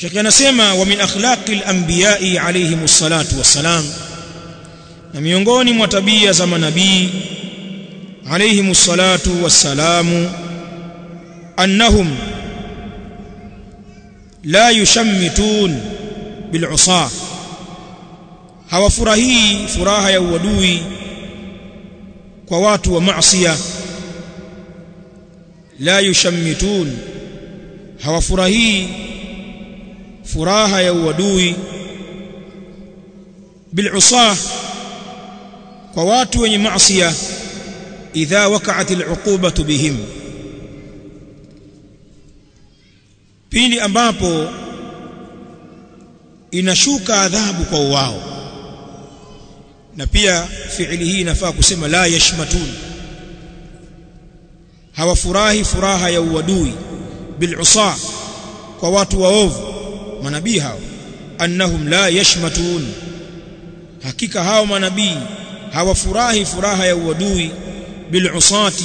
Sheikh anasema wa min akhlaqi al-anbiya'i alayhim salatu wassalam na miongoni mwa tabia za manabii alayhim salatu wassalamu annahum la yushammitun bil'usa hawafurahii furaha ya uadui kwa watu wa maasiya la yushammitun hawafurahii furaha ya uadui bil'usa kwa watu wenye maasiya idha waqa'at al'uqubatu bihim pindi ambapo inashuka adhabu kwa wao na pia fiili hii inafaa kusema la yashmatun hawafurahi furaha ya uadui bil'usa kwa watu waovu manabii hao annahum la yashmatun. Hakika hao manabii hawafurahi furaha ya uadui bil'usati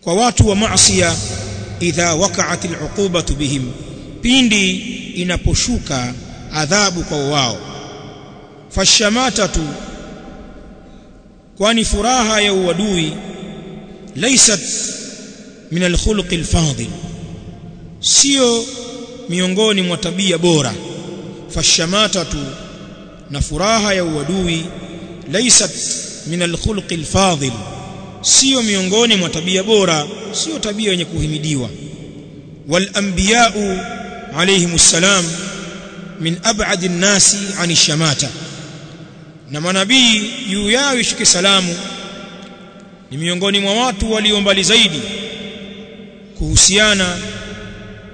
kwa watu wa maasiya idha waqa'at al'uqubatu bihim pindi inaposhuka adhabu kwa wao. Fashamatatu kwani furaha ya uadui laysat min alkhuluq alfadil sio miongoni mwa tabia bora. Fashamatatu na furaha ya uadui laysat min alkhulqi alfadil sio miongoni mwa tabia bora sio tabia yenye kuhimidiwa. Walanbiya'u alayhimus salam min ab'ad an-nasi 'ani shamata. Na manabii juu yao ishike salamu ni miongoni mwa watu walio mbali zaidi kuhusiana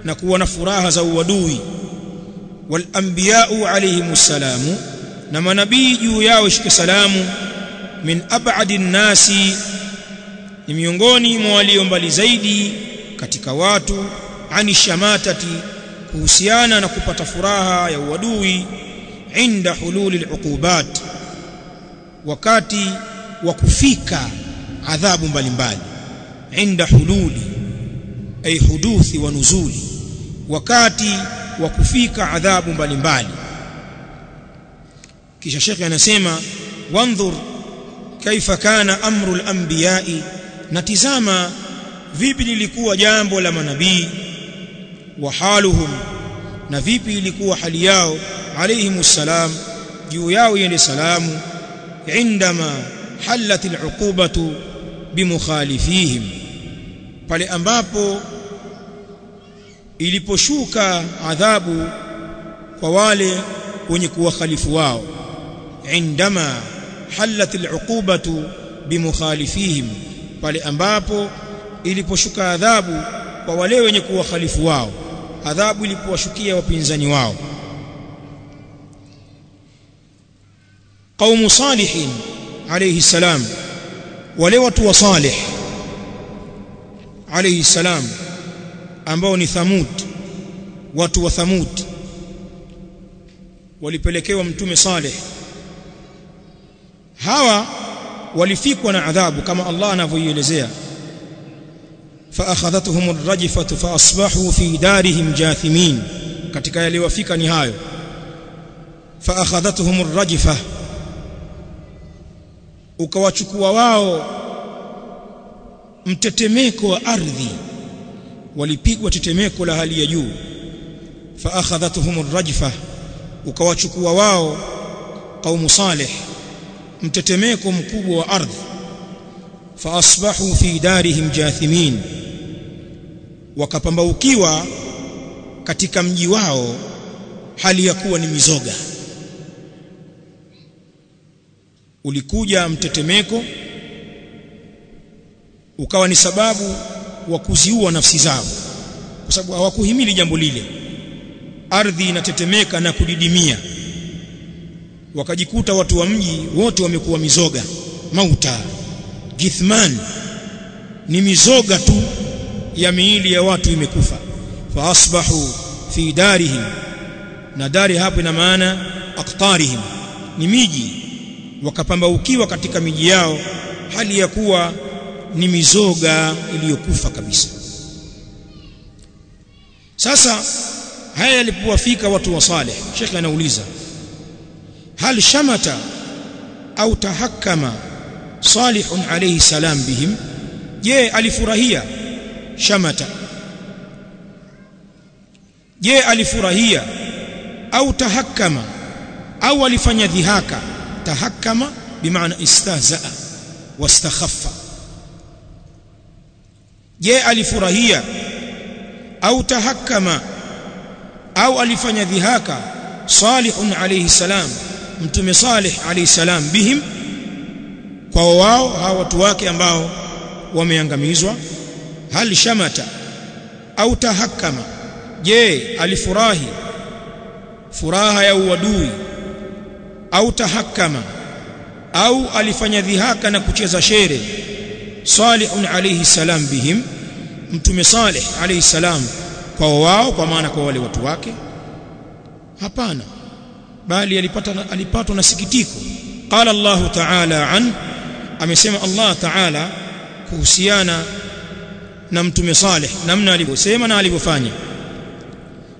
na kuwa na furaha za uadui. Wal anbiya'u alayhimus salamu na manabii juu yao shike salamu. Min ab'adi nasi ni miongoni mwa walio mbali zaidi katika watu. Ani shamatati kuhusiana na kupata furaha ya uadui. Inda hululi aluqubat wakati wa kufika adhabu mbalimbali. Inda hululi ay huduthi wa nuzuli wakati wa kufika adhabu mbalimbali. Kisha shekhe anasema wandhur kaifa kana amru al-anbiya'i natizama vipi lilikuwa jambo la manabii wa haluhum na vipi ilikuwa hali yao alayhimus salam juu yao yende salamu indama halat al-uqubatu pale ambapo iliposhuka adhabu kwa wale wenye kuwakhalifu wao indama halat al'uqubatu bimukhalifihim pale ambapo iliposhuka adhabu kwa wale wenye kuwakhalifu wao adhabu ilipowashukia wapinzani wao قوم صالح عليه السلام wale watu wa salih alayhi salam ambao ni thamud watu wa thamud walipelekewa mtume salih hawa walifikwa na adhabu kama Allah anavyoielezea فاخذتهم الرجفه فاصبحوا في دارهم جاثمين katika yaliyowafika ni hayo فاخذتهم الرجفه ukawachukua wao mtetemeko wa ardhi walipigwa tetemeko la hali ya juu. Fa akhadhatuhum rajfa ukawachukua wao qaumu salih mtetemeko mkubwa wa ardhi. Fa asbahu fi darihim jathimin wakapambaukiwa katika mji wao hali ya kuwa ni mizoga. Ulikuja mtetemeko ukawa ni sababu wa kuziua nafsi zao kwa sababu hawakuhimili jambo lile. Ardhi inatetemeka na kudidimia. Wakajikuta watu wa mji wote wamekuwa mizoga. Mauta githman ni mizoga tu ya miili ya watu imekufa. Fa asbahu fi darihim na dari hapo ina maana aktarihim ni miji wakapambaukiwa katika miji yao hali ya kuwa ni mizoga iliyokufa kabisa. Sasa haya yalipowafika watu wa Saleh shekhe anauliza hal shamata au tahakkama Salih alayhi salam bihim? Je alifurahia shamata? Je alifurahia au tahakkama au alifanya dhihaka? Tahakkama bimaana istahzaa wastakhaffa je alifurahia? Au tahakama? Au alifanya dhihaka? Salihun alayhi salam. Mtume salih alayhi salam bihim. Kwa wao hawa watu wake ambao wameangamizwa. Hal shamata? Au tahakama? Je alifurahi? Furaha ya uadui? Au tahakama? Au alifanya dhihaka na kucheza shere? Salihun alayhi salam bihim mtume Saleh alayhi salam kwa wao kwa maana kwa wale watu wake? Hapana. Bali alipata alipatwa na sikitiko. Qala Allah ta'ala an amesema Allah ta'ala kuhusiana na mtume Saleh namna alivyosema na alivyofanya.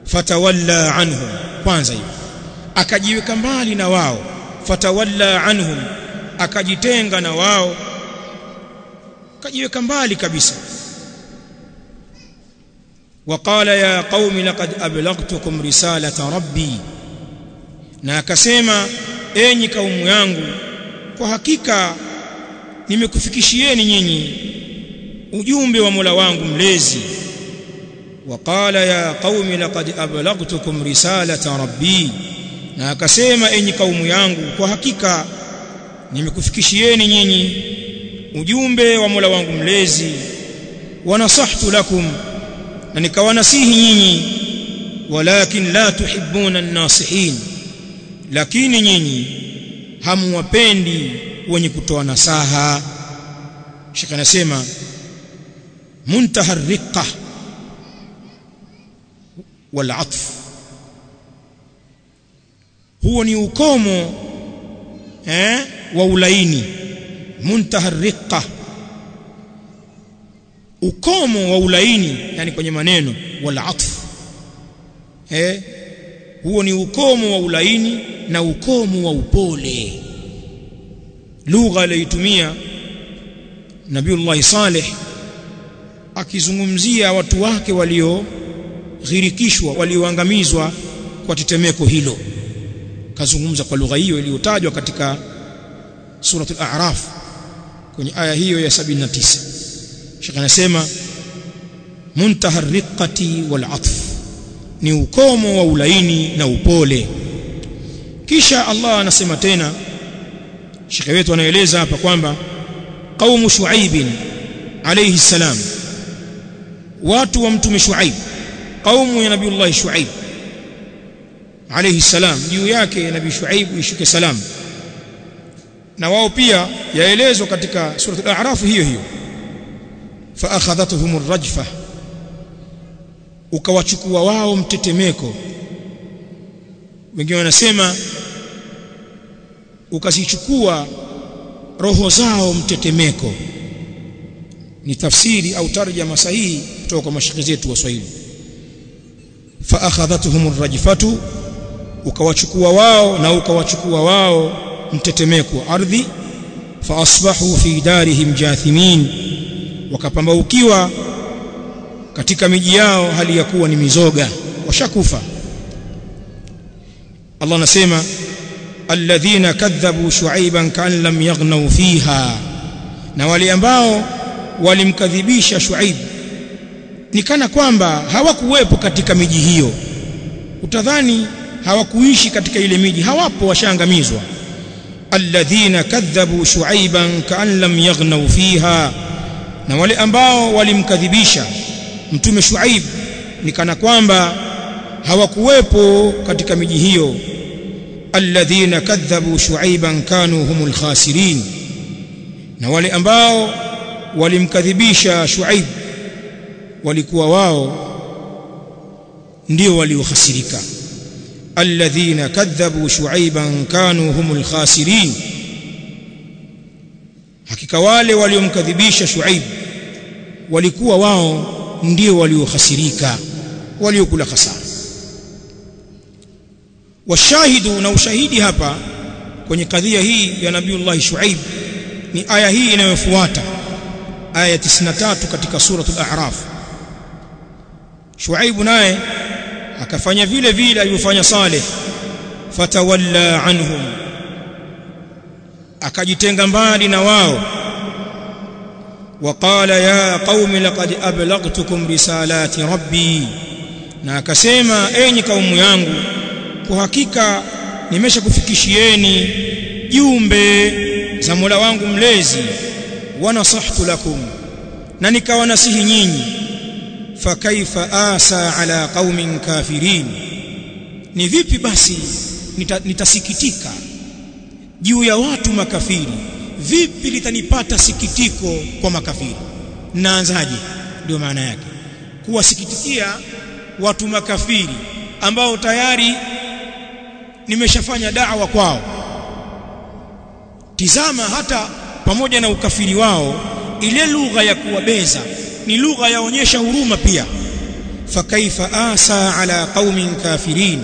Fatawalla anhum kwanza hiyo akajiweka mbali na wao. Fatawalla anhum akajitenga na wao. Akajiweka mbali kabisa وقال يا قوم لقد أبلغتكم رسالة ربي na akasema enyi kaumu yangu kwa hakika nimekufikishieni nyinyi ujumbe wa Mola wangu mlezi وقال يا قوم لقد أبلغتكم رسالة ربي na akasema enyi kaumu yangu kwa hakika nimekufikishieni nyinyi ujumbe wa Mola wangu mlezi wa nasahtu lakum na nikawanasihi nyinyi walakin la tuhibbuna an-nasihin. Lakini nyinyi hamwapendi wenye kutoa nasaha. Sheikh anasema muntaha riqqa wal atf huo ni ukomo eh wa ulaini. Muntaha riqqa ukomo wa ulaini yani kwenye maneno wal atf. Eh? Huo ni ukomo wa ulaini na ukomo wa upole. Lugha aliyotumia Nabiullah Saleh akizungumzia watu wake walioghirikishwa walioangamizwa kwa tetemeko hilo. Kazungumza kwa lugha hiyo iliyotajwa katika suratul a'raf kwenye aya hiyo ya 79 Sheikh anasema muntaha riqqati wal atf. Ni ukomo wa ulaini na upole. Kisha Allah anasema tena shekhe wetu anaeleza hapa kwamba qaumu shuaib alayhi salam. Watu wa mtume shuaib qaumu ya nabiiullah shuaib alayhi salam juu yake nabii shuaib ishuke salam. Na wao pia yaelezwa katika sura al-a'raf hiyo hiyo fa akhadhatuhum ar-rajfa ukawachukua wao mtetemeko. Wengine wanasema ukazichukua roho zao mtetemeko. Ni tafsiri au tarjama sahihi kutoka kwa mashikhi zetu wa Swahili. Fa akhadhatuhum ar-rajfatu ukawachukua wao na ukawachukua wao mtetemeko ardhi. Fa asbahu fi darihim jathimin wakapambaukiwa katika miji yao hali ya kuwa ni mizoga washakufa. Allah anasema alladhina kadhabu shuaiban kan lam yaghnaw fiha na wale ambao walimkadhibisha shuaib ni kana kwamba hawakuwepo katika miji hiyo. Utadhani hawakuishi katika ile miji hawapo washaangamizwa. Alladhina kadhabu shuaiban kan lam yaghnaw fiha na wale ambao walimkadhibisha mtume Shuaib ni kana kwamba hawakuwepo katika miji hiyo. Alladhina kadhabu shuaiban kanu humul khasirin. Na wale ambao walimkadhibisha Shuaib walikuwa wao ndio waliohasirika. Alladhina kadhabu shuaiban kanu humul khasirin hakika wale waliomkadhibisha Shuaib walikuwa wao ndio waliohasirika waliokula hasara. Washahidu na ushahidi hapa kwenye kadhia hii ya nabiullahi shuaib ni aya hii inayofuata aya ya 93 katika suratul a'raf. Shuaib naye akafanya vile vile alivyofanya saleh fatawalla anhum akajitenga mbali na wao. Waqala ya qaumi laqad ablaghtukum risalati rabbi. Na akasema enyi kaumu yangu kwa hakika nimeshakufikishieni jumbe za Mola wangu mlezi wanasahtu lakum na nikawa nasihi nyinyi fakaifa asa ala qaumin kafirin. Ni vipi basi nita, nitasikitika? Juu ya watu makafiri. Vipi litanipata sikitiko kwa makafiri? Naanzaje? Ndio maana yake. Kuwasikitikia watu makafiri ambao tayari nimeshafanya da'wa kwao. Tizama hata pamoja na ukafiri wao ile lugha ya kuwabeza ni lugha yaonyesha huruma pia. Fakaifa asa ala qaumin kafirin?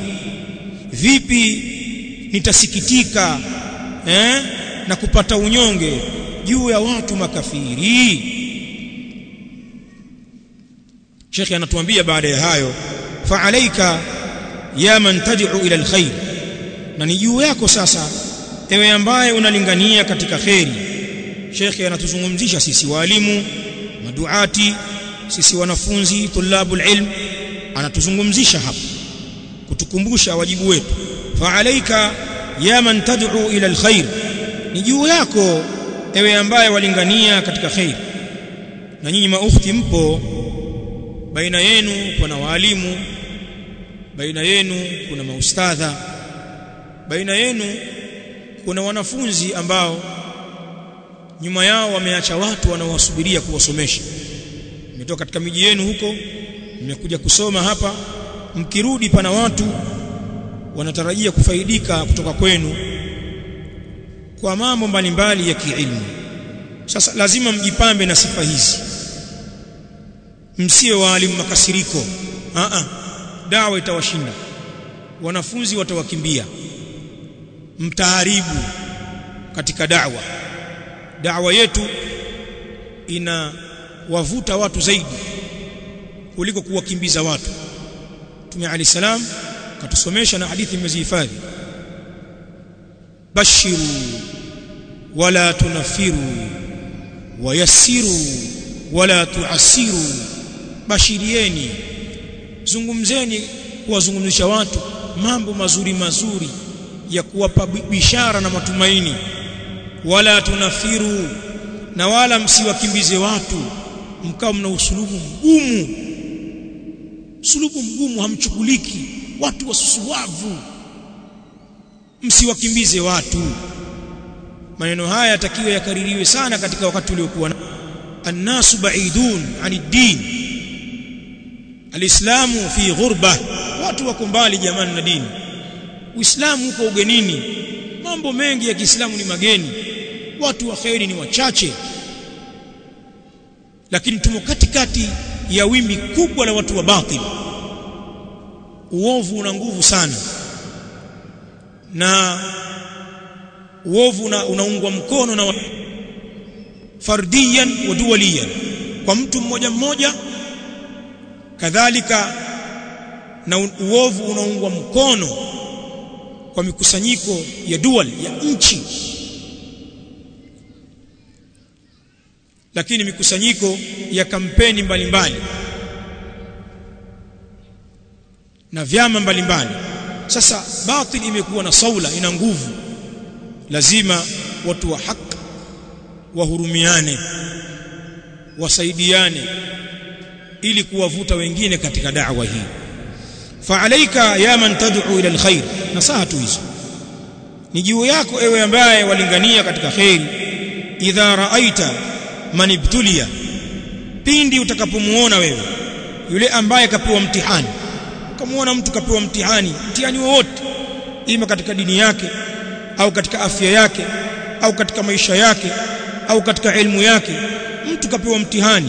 Vipi nitasikitika eh? Na kupata unyonge. Juu ya watu makafiri. Sheikh anatuambia baada ya hayo fa alaika ya man tad'u ila alkhair na ni juu yako sasa ewe ambaye unalingania katika kheri. Sheikh anatuzungumzisha sisi walimu maduati sisi wanafunzi tulabul ilm. Anatuzungumzisha hapa kutukumbusha wajibu wetu. Fa alaika ya man tad'u ila alkhair ni juu yako ewe ambaye walingania katika khair. Na nyinyi maukhti mpo baina yenu kuna walimu baina yenu kuna maustadha baina yenu kuna wanafunzi ambao nyuma yao wameacha watu wanaowasubiria kuwasomesha. Mmetoka katika miji yenu huko mmekuja kusoma hapa mkirudi pana watu wanatarajia kufaidika kutoka kwenu kwa mambo mbalimbali ya kiilmu. Sasa lazima mjipambe na sifa hizi. Msiwe waalimu makasiriko. A a dawa itawashinda. Wanafunzi watawakimbia. Mtaharibu katika da'wa. Da'wa yetu ina wavuta watu zaidi kuliko kuwakimbiza watu. Mtume Ali salam katusomesha na hadithi mmezihifadhi bashiru wala tunafiru wayasiru wala tuasiru bashirieni zungumzeni kuwazungumzisha watu mambo mazuri mazuri ya kuwapa bishara na matumaini. Wala tunafiru na wala msiwakimbize watu mkao mna usulubu mgumu. Usulubu mgumu hamchukuliki watu wasusuwavu msiwakimbize watu. Maneno haya yatakiwa yakaririwe sana katika wakati uliokuwa na annasu baidun anid din alislamu fi ghurba. Watu wako mbali jamani na dini. Uislamu uko ugenini. Mambo mengi ya Kiislamu ni mageni. Watu wa kheri ni wachache. Lakini tumo katikati ya wimbi kubwa la watu wa batil uovu una nguvu sana. Na uovu una, unaungwa mkono na fardiyan wa duwaliyan. Kwa mtu mmoja mmoja kadhalika na uovu unaungwa mkono kwa mikusanyiko ya dual ya nchi. Lakini mikusanyiko ya kampeni mbalimbali. mbali. Na vyama mbalimbali. Sasa batil imekuwa na saula ina nguvu. Lazima watu wa haki wahurumiane wasaidiane ili kuwavuta wengine katika da'wa hii. Fa'alaika ya man tad'u ila alkhair nasaha tu hizo. Ni juu yako ewe ambaye walingania katika khairi idha raaita man ibtulia pindi utakapomuona wewe yule ambaye kapewa mtihani ukamuona mtu kapewa mtihani mtihani wowote ima katika dini yake au katika afya yake au katika maisha yake au katika elimu yake mtu kapewa mtihani.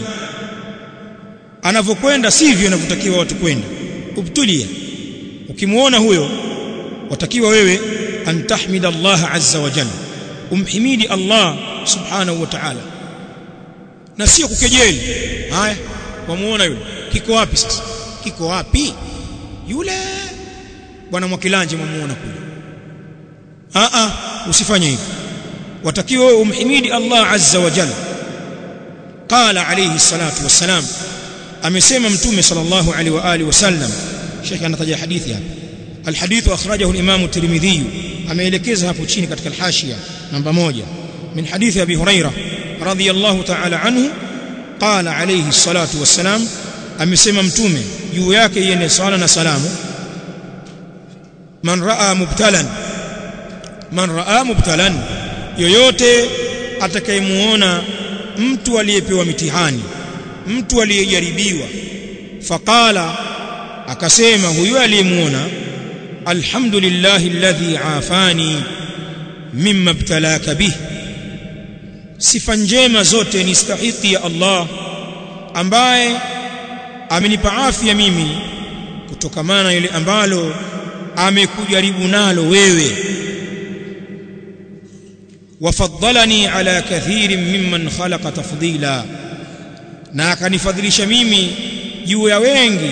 Anavyokwenda sivyo inavyotakiwa watu kwenda. Ubtulia ukimuona huyo watakiwa wewe antahmida Allah azza wa jalla. Umhimidi Allah subhanahu wa ta'ala. Na sio kukejeli. Haya wamuona yule. Kiko wapi sasa? Kiko wapi yule bwana mwakilanje mwamuona kule a a usifanye hivyo watakiwa wewe umhimidi Allah azza wa jalla qala alayhi salatu wassalam amesema mtume sallallahu alaihi wa alihi wasallam shekhi anataja hadithi hapa الحديث أخرجه الإمام الترمذي ameelekeza hapo chini katika alhashia namba moja min hadithi abi huraira radhiyallahu ta'ala anhu qala alayhi salatu wassalam amesema mtume juu yake yeye sala na salamu. Man raa mubtalan man raa mubtalan yoyote atakayemuona mtu aliyepewa mitihani mtu aliyejaribiwa faqala akasema huyo aliyemuona alhamdulillah alladhi afani mimma btalaka bih. Sifa njema zote ni stahiki ya Allah ambaye amenipa afya mimi kutokamana na ile ambalo amekujaribu nalo wewe wafaddalani ala kathirin mimman khalaqa tafdila na akanifadhilisha mimi juu ya wengi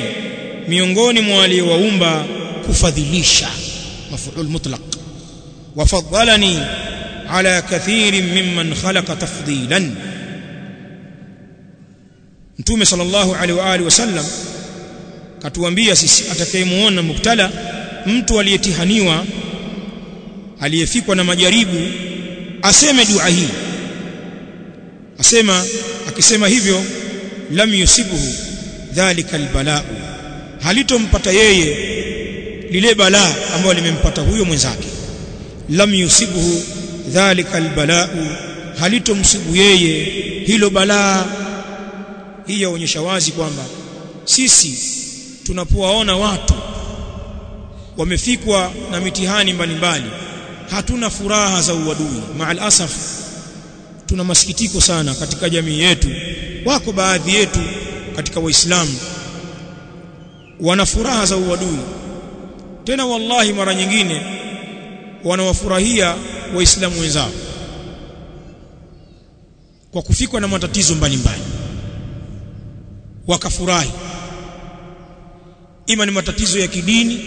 miongoni mwa waliowaumba kufadhilisha mafuul mutlaq wafaddalani ala kathirin mimman khalaqa tafdilan mtume sallallahu alaihi wa alihi wasallam katuambia sisi atakayemuona muktala mtu aliyetihaniwa aliyefikwa na majaribu aseme dua hii. Asema akisema hivyo lam yusibuhu dhalika albalaa halitompata yeye lile balaa ambalo limempata huyo mwenzake. Lam yusibuhu dhalika albalaa halitomsibu yeye hilo balaa hii yaonyesha wazi kwamba sisi tunapowaona watu wamefikwa na mitihani mbalimbali hatuna furaha za uadui. Maal asaf tuna masikitiko sana katika jamii yetu. Wako baadhi yetu katika waislamu wana furaha za uadui. Tena wallahi mara nyingine wanawafurahia waislamu wenzao kwa kufikwa na matatizo mbalimbali wakafurahi. Ima ni matatizo ya kidini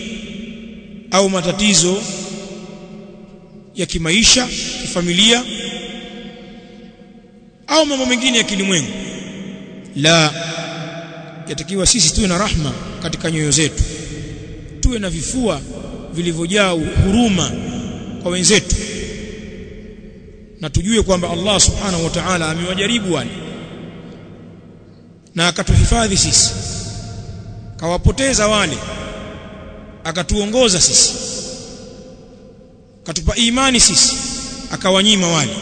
au matatizo ya kimaisha kifamilia au mambo mengine ya kilimwengu. La yatakiwa sisi tuwe na rahma katika nyoyo zetu. Tuwe na vifua vilivyojaa huruma kwa wenzetu. Na tujue kwamba Allah subhanahu wa ta'ala amewajaribu wale na akatuhifadhi sisi. Kawapoteza wale akatuongoza sisi. Katupa imani sisi akawanyima wale.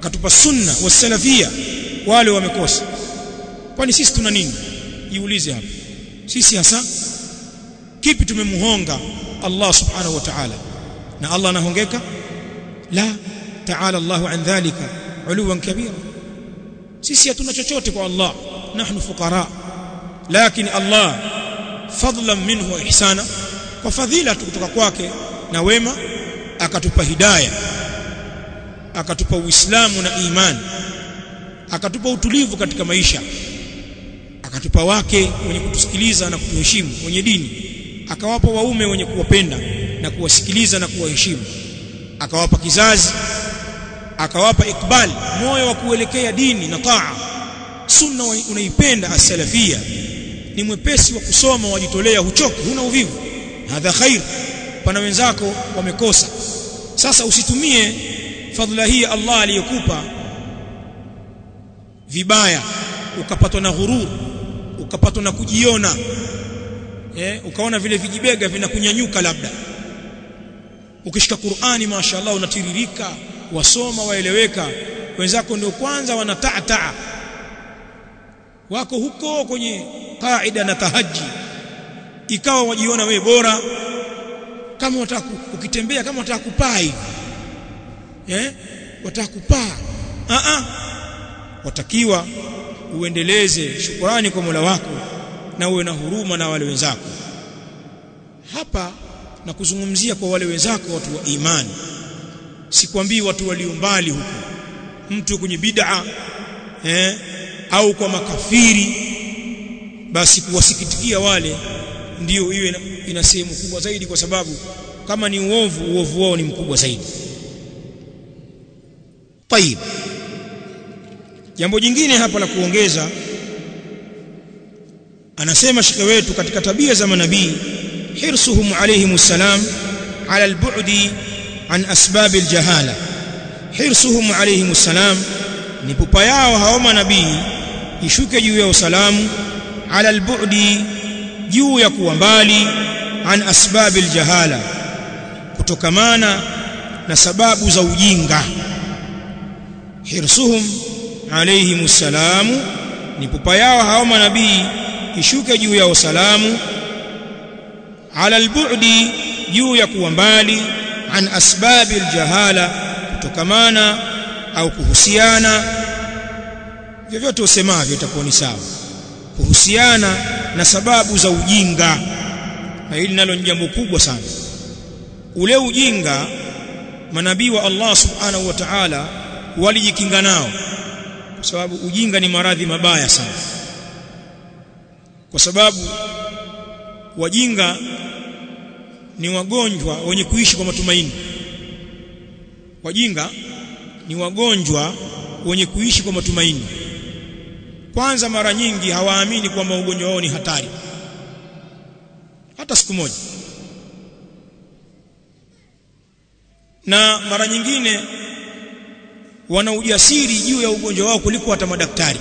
Katupa sunna wasalafia wale wamekosa. Kwani sisi tuna nini? Jiulize hapa sisi hasa kipi tumemuhonga Allah subhanahu wa ta'ala? Na Allah anahongeka? La ta'ala Allahu an dhalika uluwan kabira. Sisi hatuna chochote kwa Allah nahnu fuqara lakini Allah fadlan minhu wa ihsana kwa fadhila kutoka kwake na wema akatupa hidaya akatupa uislamu na imani akatupa utulivu katika maisha akatupa wake wenye kutusikiliza na kutuheshimu wenye dini akawapa waume wenye kuwapenda na kuwasikiliza na kuwaheshimu akawapa kizazi akawapa ikbal moyo wa kuelekea dini na taa sunna unaipenda as-salafia ni mwepesi wa kusoma wajitolea huchoki huna uvivu. Hadha khair. Pana wenzako wamekosa. Sasa usitumie fadhila hii Allah aliyokupa vibaya ukapatwa na ghurur ukapatwa na kujiona eh ukaona vile vijibega vinakunyanyuka labda. Ukishika Qur'ani mashaallah unatiririka wasoma waeleweka. Wenzako ndio kwanza wanataataa wako huko kwenye kaida na tahaji. Ikawa wajiona wewe bora kama wataka ukitembea kama wataka kupaa hivi eh wataka kupaa a a watakiwa uendeleze shukrani kwa Mola wako na uwe na huruma na wale wenzako. Hapa na kuzungumzia kwa wale wenzako watu wa imani. Sikwambii watu walio mbali huko. Mtu kwenye bid'a eh, au kwa makafiri basi kuwasikitikia wale ndio iwe ina sehemu kubwa zaidi kwa sababu kama ni uovu uovu wao ni mkubwa zaidi طيب jambo jingine hapa la kuongeza anasema shekhe wetu katika tabia za manabii hirsuhum alayhim salam ala albu'di an asbab aljahala hirsuhum alayhim salam ni pupa yao hao manabii ishuke juu ya usalamu ala albu'di juu ya kuwa mbali an asbab aljahala kutokamana na sababu za ujinga. Hirsuhum alayhim salamu ni pupa yao hao manabii ishuke juu ya usalamu ala albu'di juu ya kuwa mbali an asbabi aljahala kutokamana au kuhusiana vyovyote usemavyo itakuwa ni sawa. Kuhusiana na sababu za ujinga. Na hili nalo ni jambo kubwa sana. Ule ujinga manabii wa Allah subhanahu wa ta'ala walijikinga nao. Kwa sababu ujinga ni maradhi mabaya sana. Kwa sababu wajinga ni wagonjwa wenye kuishi kwa matumaini. Wajinga ni wagonjwa wenye kuishi kwa matumaini kwanza mara nyingi hawaamini kwamba ugonjwa wao ni hatari. Hata siku moja. Na mara nyingine wana ujasiri juu ya ugonjwa wao kuliko hata madaktari.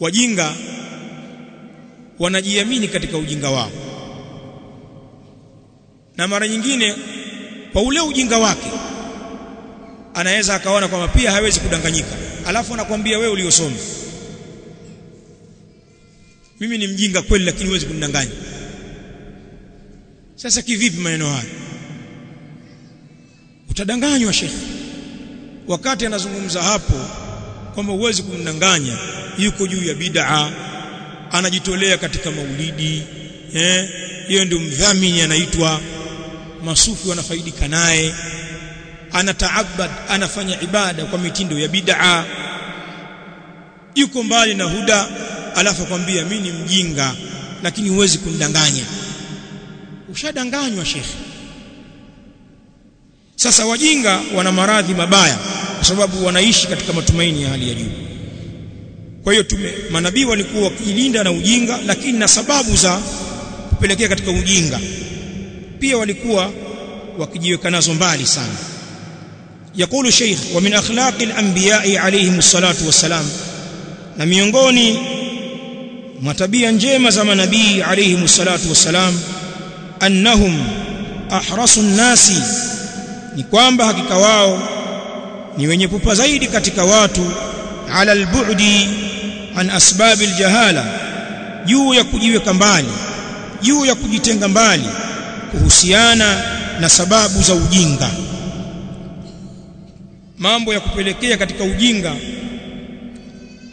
Wajinga wanajiamini katika ujinga wao. Na mara nyingine kwa ule ujinga wake anaweza akaona kwamba pia hawezi kudanganyika. Alafu anakwambia wewe uliosoma mimi ni mjinga kweli lakini huwezi kunidanganya. Sasa kivipi maneno haya? Utadanganywa shekhi wakati anazungumza hapo kwamba huwezi kumdanganya yuko juu ya bid'a anajitolea katika maulidi eh hiyo ndio mdhamini anaitwa masufi wanafaidika naye anataabad anafanya ibada kwa mitindo ya bid'a. Yuko mbali na huda alafu kwambia mimi ni mjinga lakini huwezi kumdanganya. Ushadanganywa shekhe. Sasa wajinga wana maradhi mabaya kwa sababu wanaishi katika matumaini ya hali ya juu. Kwa hiyo tume manabii walikuwa wakijilinda na ujinga lakini na sababu za kupelekea katika ujinga. Pia walikuwa wakijiweka nazo mbali sana يقول شيخ ومن اخلاق الانبياء عليهم الصلاه والسلام na miongoni mwa tabia njema za manabii alayhi salatu wassalam annahum ahrasu nasi ni kwamba hakika wao ni wenye pupa zaidi katika watu ala albu'di an asbab aljahala juu ya kujiweka mbali juu ya kujitenga mbali kuhusiana na sababu za ujinga mambo ya kupelekea katika ujinga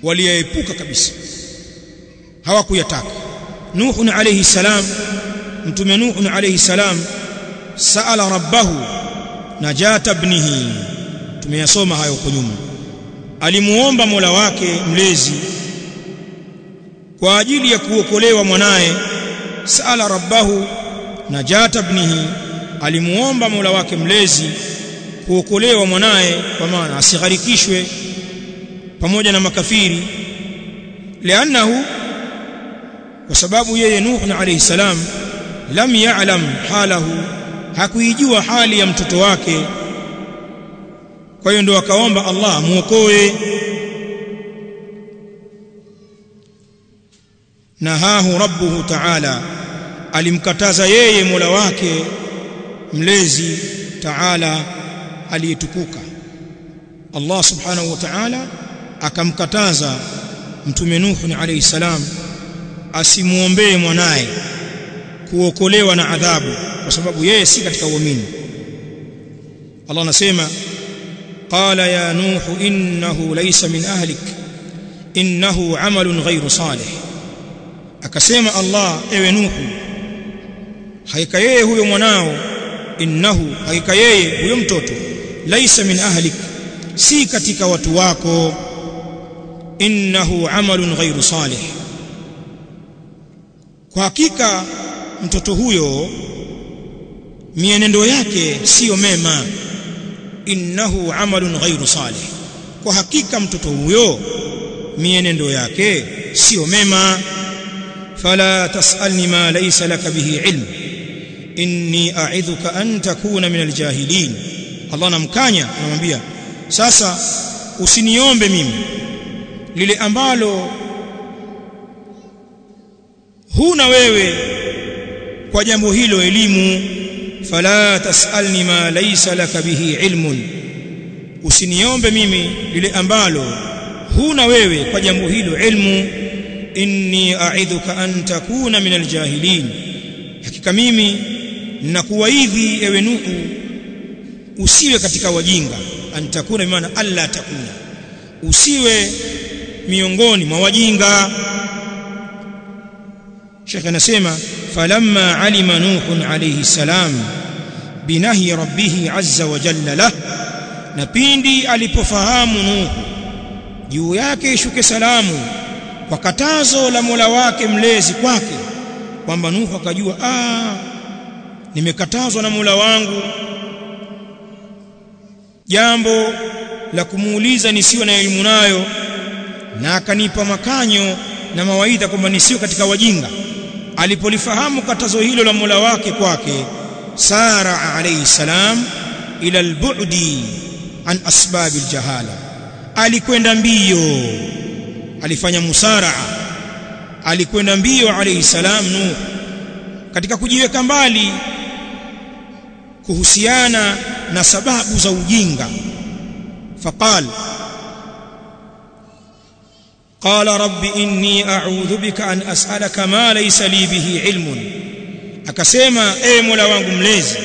waliyaepuka kabisa. Hawakuyataka. Nuhu alayhi salam mtume nuhu alayhi salam saala rabbahu najata ibnihi. Tumeyasoma hayo huko nyuma. Alimuomba Mola wake mlezi kwa ajili ya kuokolewa mwanaye saala rabbahu najata ibnihi. Alimuomba Mola wake mlezi kuokolewa mwanaye kwa maana asigharikishwe pamoja na makafiri. Lianahu kwa sababu yeye Nuh alayhi salam lam ya'lam halahu hakuijua hali ya mtoto wake. Kwa hiyo ndio akaomba Allah muokoe nahahu rabbuhu ta'ala alimkataza yeye Mola wake mlezi ta'ala aliyetukuka. Allah subhanahu wa ta'ala akamkataza mtume Nuh alayhi salam asimuombee mwanaye kuokolewa na adhabu kwa sababu yeye si katika uamini. Allah anasema qala ya nuhu innahu laysa min ahlik innahu amalun ghayru salih. Akasema Allah ewe Nuhu hakika yeye huyo mwanao innahu hakika yeye huyo mtoto laisa min ahlik si katika watu wako. Innahu amalun ghairu salih kwa hakika mtoto huyo mienendo yake siyo mema. Innahu amalun ghairu salih kwa hakika mtoto huyo mienendo yake siyo mema. Fala tasalni ma laysa laka bihi ilm inni a'idhuka an takuna min aljahilin Allah anamkanya anamwambia sasa usiniombe mimi. Lile ambalo huna wewe kwa jambo hilo elimu fala tasalni ma laysa laka bihi ilmun. Usiniombe mimi lile ambalo huna wewe kwa jambo hilo ilmu. Inni a'idhuka an takuna min aljahilin hakika mimi nakuwaidhi ewe nuhu usiwe katika wajinga. Antakuna maana alla takuna. Usiwe miongoni mwa wajinga. Sheikh anasema falamma alima nuhun alayhi salam binahi rabbih azza wa jalla lah. Na pindi alipofahamu nuhu juu yake ishuke salamu kwa katazo la Mola wake mlezi kwake kwamba Nuhu akajua ah nimekatazwa na Mola wangu jambo la kumuuliza nisiwe na elimu nayo na akanipa makanyo na mawaidha kwamba nisiwe katika wajinga. Alipolifahamu katazo hilo la Mola wake kwake sara alayhi salam ila albudi an asbabi aljahala. Alikwenda mbio alifanya musaraa alikwenda mbio alayhi salam Nuh katika kujiweka mbali kuhusiana na sababu za ujinga. Faqal qala rabbi inni a'udhu bika an as'alaka ma laysa li bihi ilmun. Akasema e mola wangu mlezi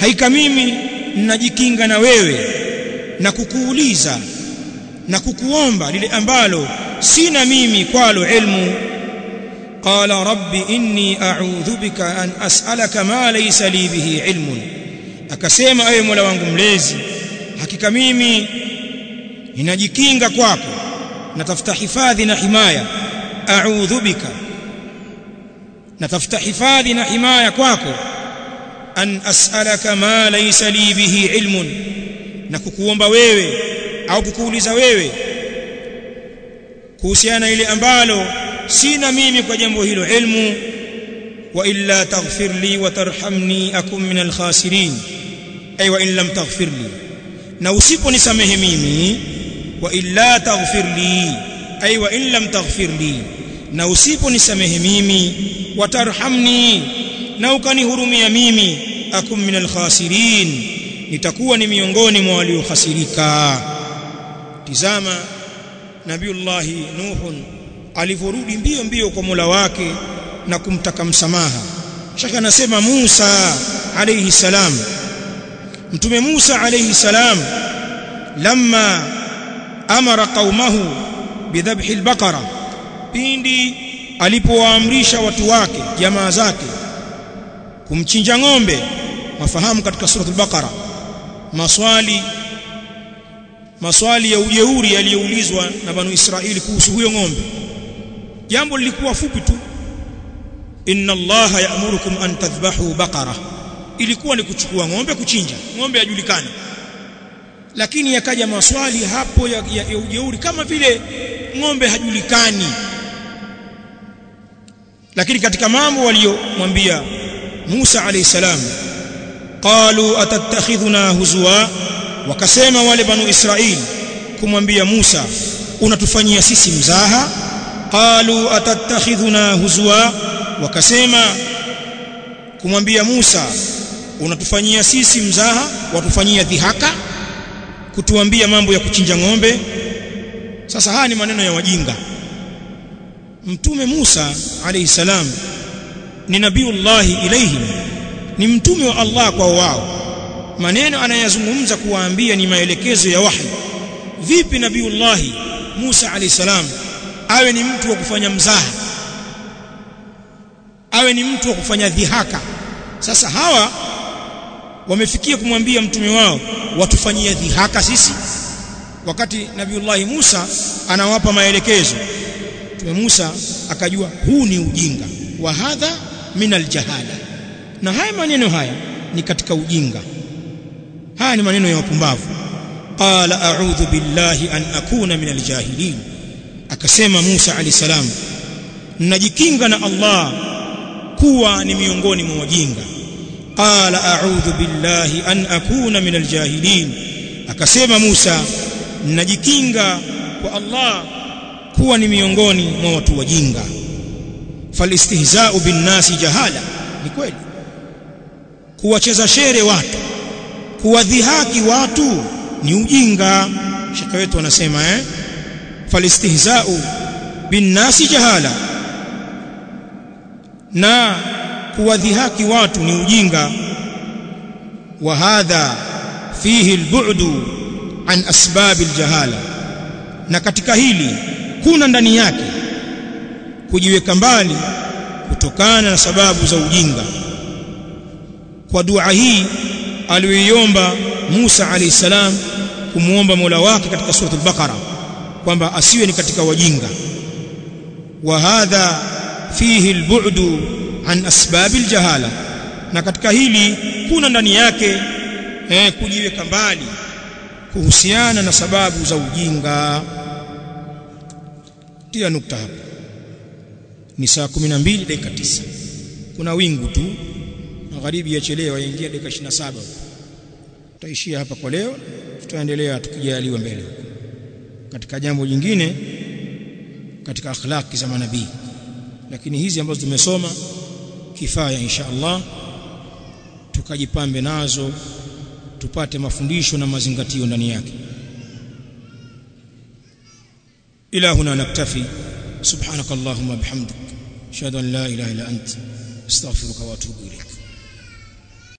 haika mimi ninajikinga na wewe na kukuuliza na kukuomba lile ambalo sina mimi kwalo ilmu. Qala rabbi inni a'udhu bika an as'alaka ma laysa li bihi ilmun akasema ewe Mola wangu mlezi hakika mimi ninajikinga kwako natafuta hifadhi na himaya. A'udhu bika. Natafuta hifadhi na himaya kwako. An as'alaka ma laysa li bihi ilmun. Na kukuomba wewe au kukuuliza wewe kuhusiana ile ambalo sina mimi kwa jambo hilo ilmu. Wa illa taghfir li wa tarhamni akum min alkhasirin ay wa in lam taghfir li na usiponisamehe mimi wa illa taghfirli. Ay in lam taghfirli. Na usiponisamehe mimi watarhamni na ukanihurumia mimi akum min alkhasirin nitakuwa ni miongoni mwa waliokhasirika tizama nabiullah nuhun alivyorudi mbio mbio kwa Mola wake na kumtaka msamaha. Shaka anasema Musa alayhi salam mtume Musa alayhi salam lamma amara qaumahu bidhabhi albaqara pindi alipowaamrisha watu wake jamaa zake kumchinja ng'ombe mafahamu katika suratul baqara maswali maswali ya ujeuri yaliyoulizwa na banu Israeli kuhusu huyo ng'ombe. Jambo lilikuwa fupi tu. Inna allaha ya'murukum an tadhbahu baqara ilikuwa ni kuchukua ng'ombe kuchinja ng'ombe ajulikane. Lakini yakaja maswali hapo ya, ya, ya ujeuri kama vile ng'ombe hajulikani. Lakini katika mambo waliyomwambia Musa alayhi salam qalu atattakhidhuna huzwa? Wakasema wale banu Israili kumwambia Musa unatufanyia sisi mzaha? Qalu atattakhidhuna huzwa? Wakasema kumwambia Musa unatufanyia sisi mzaha watufanyia dhihaka kutuambia mambo ya kuchinja ng'ombe. Sasa haya ni maneno ya wajinga. Mtume Musa alayhi salam ni nabiullahi ilaihim ni mtume wa Allah kwa wao. Maneno anayazungumza kuwaambia ni maelekezo ya wahi. Vipi nabiullahi Musa alayhi salam awe ni mtu wa kufanya mzaha? Awe ni mtu wa kufanya dhihaka? Sasa hawa wamefikia kumwambia mtume wao watufanyia dhihaka sisi. Wakati nabiullahi Musa anawapa maelekezo mtume Musa akajua huu ni ujinga wa hadha min aljahala. Na haya maneno haya ni katika ujinga. Haya ni maneno ya wapumbavu. Qala a'udhu billahi an akuna min aljahilin. Akasema Musa alayhi salam najikinga na Allah kuwa ni miongoni mwa wajinga qala a'udhu billahi an akuna min aljahilin. Akasema Musa najikinga kwa Allah kuwa ni miongoni mwa watu wajinga. Falistihza'u binnasi jahala. Ni kweli. Kuwacheza shere watu kuwadhihaki watu ni ujinga. Shaka wetu anasema eh? Falistihza'u binnasi jahala. Na kuwadhihaki watu ni ujinga. Wa hadha fihi albu'du an asbabi aljahala. Na katika hili kuna ndani yake kujiweka mbali kutokana na sababu za ujinga. Kwa dua hii aliyoiomba Musa alayhi salam kumuomba Mola wake katika sura al-Baqara kwamba asiwe ni katika wajinga. Wa hadha fihi al-bu'du an asbab al-jahala na katika hili kuna ndani yake eh, kujiweka mbali kuhusiana na sababu za ujinga. Tia nukta hapa ni saa 12 dakika 9 kuna wingu tu. Magharibi yachelewa yaingia dakika 27 tutaishia hapa kwa leo. Tutaendelea tukijaliwa mbele. Katika jambo jingine katika akhlaki za manabii. Lakini hizi ambazo tumesoma kifaya insha Allah tukajipambe nazo tupate mafundisho na mazingatio ndani yake ila huna naktafi subhanakallahumma bihamdik ashhadu an la ilaha illa ant astaghfiruka wa atubu ilayk